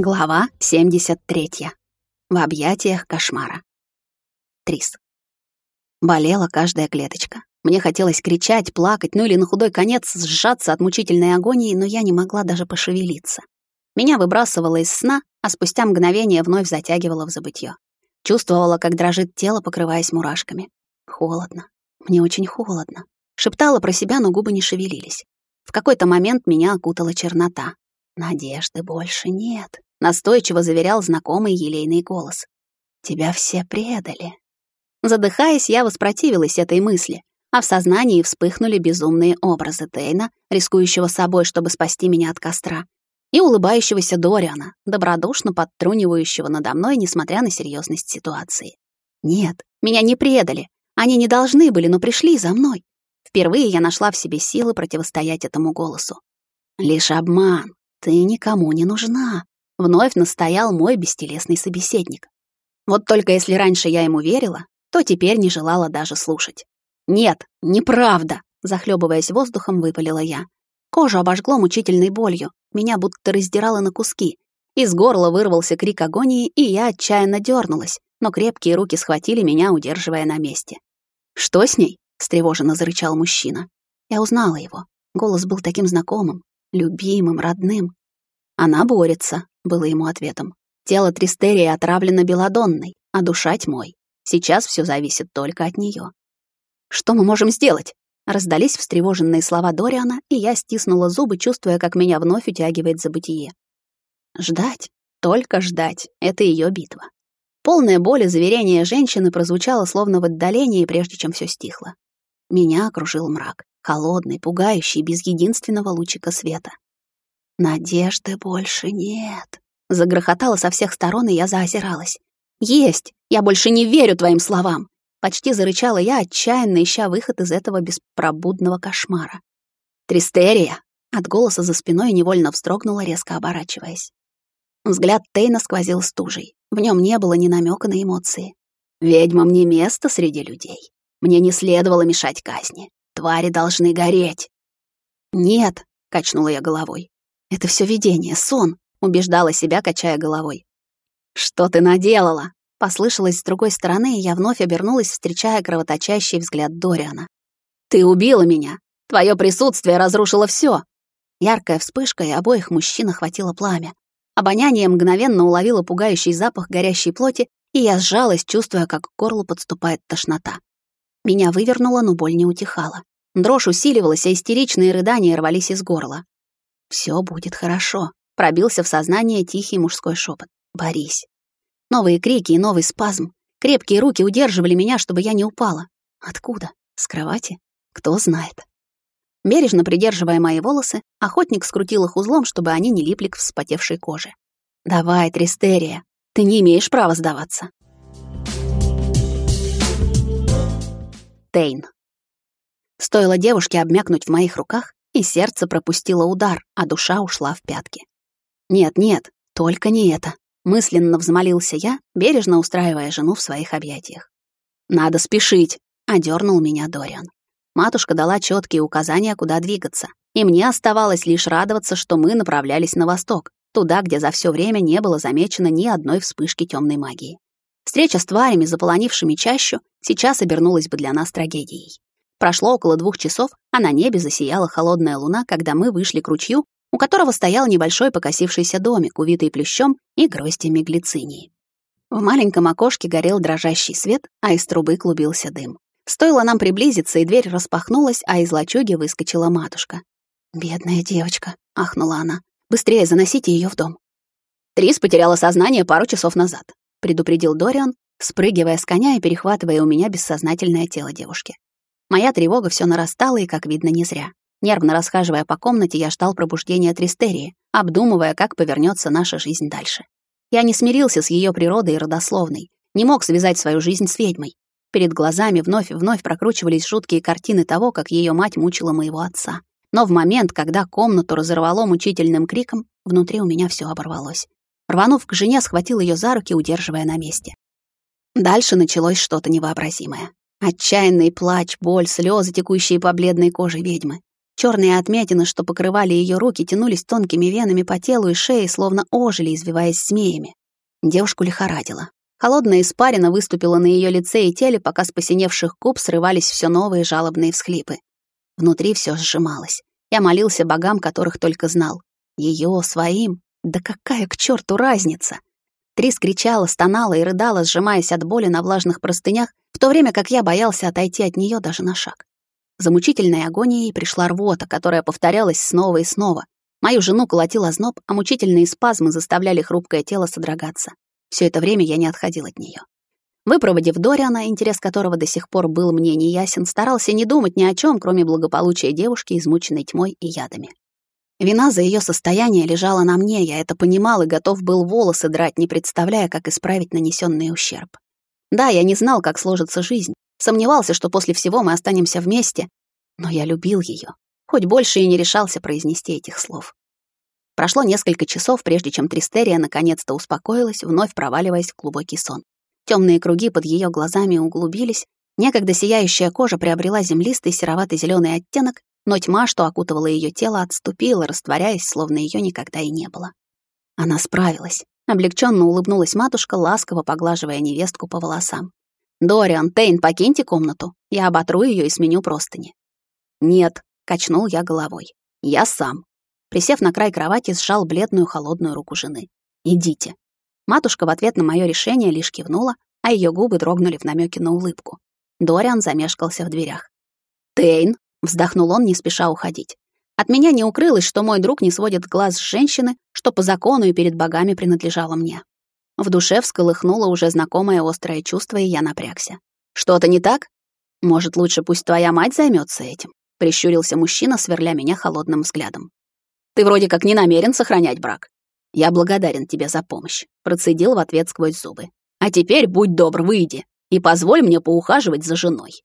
Глава 73. В объятиях кошмара. Трис. Болела каждая клеточка. Мне хотелось кричать, плакать, ну или на худой конец сжаться от мучительной агонии, но я не могла даже пошевелиться. Меня выбрасывало из сна, а спустя мгновение вновь затягивало в забытье. Чувствовала, как дрожит тело, покрываясь мурашками. Холодно. Мне очень холодно. Шептала про себя, но губы не шевелились. В какой-то момент меня окутала чернота. Надежды больше нет настойчиво заверял знакомый елейный голос. «Тебя все предали». Задыхаясь, я воспротивилась этой мысли, а в сознании вспыхнули безумные образы Тейна, рискующего собой, чтобы спасти меня от костра, и улыбающегося Дориана, добродушно подтрунивающего надо мной, несмотря на серьезность ситуации. Нет, меня не предали. Они не должны были, но пришли за мной. Впервые я нашла в себе силы противостоять этому голосу. Лишь обман. Ты никому не нужна. Вновь настоял мой бестелесный собеседник. Вот только если раньше я ему верила, то теперь не желала даже слушать. «Нет, неправда!» — захлебываясь воздухом, выпалила я. Кожу обожгло мучительной болью, меня будто раздирало на куски. Из горла вырвался крик агонии, и я отчаянно дернулась, но крепкие руки схватили меня, удерживая на месте. «Что с ней?» — встревоженно зарычал мужчина. Я узнала его. Голос был таким знакомым, любимым, родным. Она борется, было ему ответом. Тело Тристерии отравлено белодонной, а душа тьмой. Сейчас все зависит только от нее. Что мы можем сделать? Раздались встревоженные слова Дориана, и я стиснула зубы, чувствуя, как меня вновь утягивает забытие. Ждать, только ждать — это ее битва. Полное боли заверение женщины прозвучало словно в отдалении, прежде чем все стихло. Меня окружил мрак, холодный, пугающий, без единственного лучика света. Надежды больше нет. Загрохотало со всех сторон, и я заозиралась. Есть! Я больше не верю твоим словам! Почти зарычала я, отчаянно ища выход из этого беспробудного кошмара. «Тристерия!» От голоса за спиной невольно вздрогнула, резко оборачиваясь. Взгляд Тейна сквозил стужей. В нем не было ни намека на эмоции. «Ведьмам не место среди людей. Мне не следовало мешать казни. Твари должны гореть». «Нет», — качнула я головой. Это все видение, сон, убеждала себя, качая головой. Что ты наделала? Послышалось с другой стороны, и я вновь обернулась, встречая кровоточащий взгляд Дориана. Ты убила меня. Твое присутствие разрушило все. Яркая вспышка, и обоих мужчин охватило пламя. Обоняние мгновенно уловило пугающий запах горящей плоти, и я сжалась, чувствуя, как к горлу подступает тошнота. Меня вывернуло, но боль не утихала. Дрожь усиливалась, а истеричные рыдания рвались из горла. Все будет хорошо. Пробился в сознание тихий мужской шепот. Борись. Новые крики и новый спазм. Крепкие руки удерживали меня, чтобы я не упала. Откуда? С кровати? Кто знает. Бережно придерживая мои волосы, охотник скрутил их узлом, чтобы они не липли к вспотевшей коже. «Давай, Тристерия, ты не имеешь права сдаваться». Тейн. Стоило девушке обмякнуть в моих руках, и сердце пропустило удар, а душа ушла в пятки. «Нет, нет, только не это», — мысленно взмолился я, бережно устраивая жену в своих объятиях. «Надо спешить», — одернул меня Дориан. Матушка дала четкие указания, куда двигаться, и мне оставалось лишь радоваться, что мы направлялись на восток, туда, где за все время не было замечено ни одной вспышки темной магии. Встреча с тварями, заполонившими чащу, сейчас обернулась бы для нас трагедией. Прошло около двух часов, а на небе засияла холодная луна, когда мы вышли к ручью, у которого стоял небольшой покосившийся домик, увитый плющом и гроздями глицинии. В маленьком окошке горел дрожащий свет, а из трубы клубился дым. Стоило нам приблизиться, и дверь распахнулась, а из лачуги выскочила матушка. «Бедная девочка», — ахнула она. «Быстрее заносите ее в дом». «Трис потеряла сознание пару часов назад», — предупредил Дориан, спрыгивая с коня и перехватывая у меня бессознательное тело девушки. Моя тревога все нарастала, и, как видно, не зря. Нервно расхаживая по комнате, я ждал пробуждения Тристерии, обдумывая, как повернется наша жизнь дальше. Я не смирился с ее природой и родословной, не мог связать свою жизнь с ведьмой. Перед глазами вновь и вновь прокручивались жуткие картины того, как ее мать мучила моего отца. Но в момент, когда комнату разорвало мучительным криком, внутри у меня все оборвалось. Рванув к жене, схватил ее за руки, удерживая на месте. Дальше началось что-то невообразимое. Отчаянный плач, боль, слезы, текущие по бледной коже ведьмы. Черные отметины, что покрывали ее руки, тянулись тонкими венами по телу и шее, словно ожили, извиваясь змеями. Девушку лихорадило. Холодная испарина выступила на ее лице и теле, пока с посиневших губ срывались все новые жалобные всхлипы. Внутри все сжималось. Я молился богам, которых только знал. Ее, своим. Да какая к черту разница? Трис кричала, стонала и рыдала, сжимаясь от боли на влажных простынях, в то время как я боялся отойти от нее даже на шаг. За мучительной агонией пришла рвота, которая повторялась снова и снова. Мою жену колотил озноб, а мучительные спазмы заставляли хрупкое тело содрогаться. Все это время я не отходил от нее. Выпроводив Дориана, интерес которого до сих пор был мне неясен, старался не думать ни о чем, кроме благополучия девушки, измученной тьмой и ядами. Вина за ее состояние лежала на мне, я это понимал и готов был волосы драть, не представляя, как исправить нанесенный ущерб. Да, я не знал, как сложится жизнь, сомневался, что после всего мы останемся вместе, но я любил ее, хоть больше и не решался произнести этих слов. Прошло несколько часов, прежде чем Тристерия наконец-то успокоилась, вновь проваливаясь в глубокий сон. Темные круги под ее глазами углубились, некогда сияющая кожа приобрела землистый сероватый зеленый оттенок, но тьма, что окутывала ее тело, отступила, растворяясь, словно ее никогда и не было. Она справилась. Облегченно улыбнулась матушка, ласково поглаживая невестку по волосам. «Дориан, Тейн, покиньте комнату. Я оботру ее и сменю простыни». «Нет», — качнул я головой. «Я сам». Присев на край кровати, сжал бледную холодную руку жены. «Идите». Матушка в ответ на мое решение лишь кивнула, а ее губы дрогнули в намеке на улыбку. Дориан замешкался в дверях. «Тейн!» — вздохнул он, не спеша уходить. От меня не укрылось, что мой друг не сводит глаз с женщины, что по закону и перед богами принадлежало мне. В душе всколыхнуло уже знакомое острое чувство, и я напрягся. «Что-то не так? Может, лучше пусть твоя мать займется этим?» — прищурился мужчина, сверля меня холодным взглядом. Ты вроде как не намерен сохранять брак. Я благодарен тебе за помощь, процедил в ответ сквозь зубы. А теперь будь добр, выйди и позволь мне поухаживать за женой.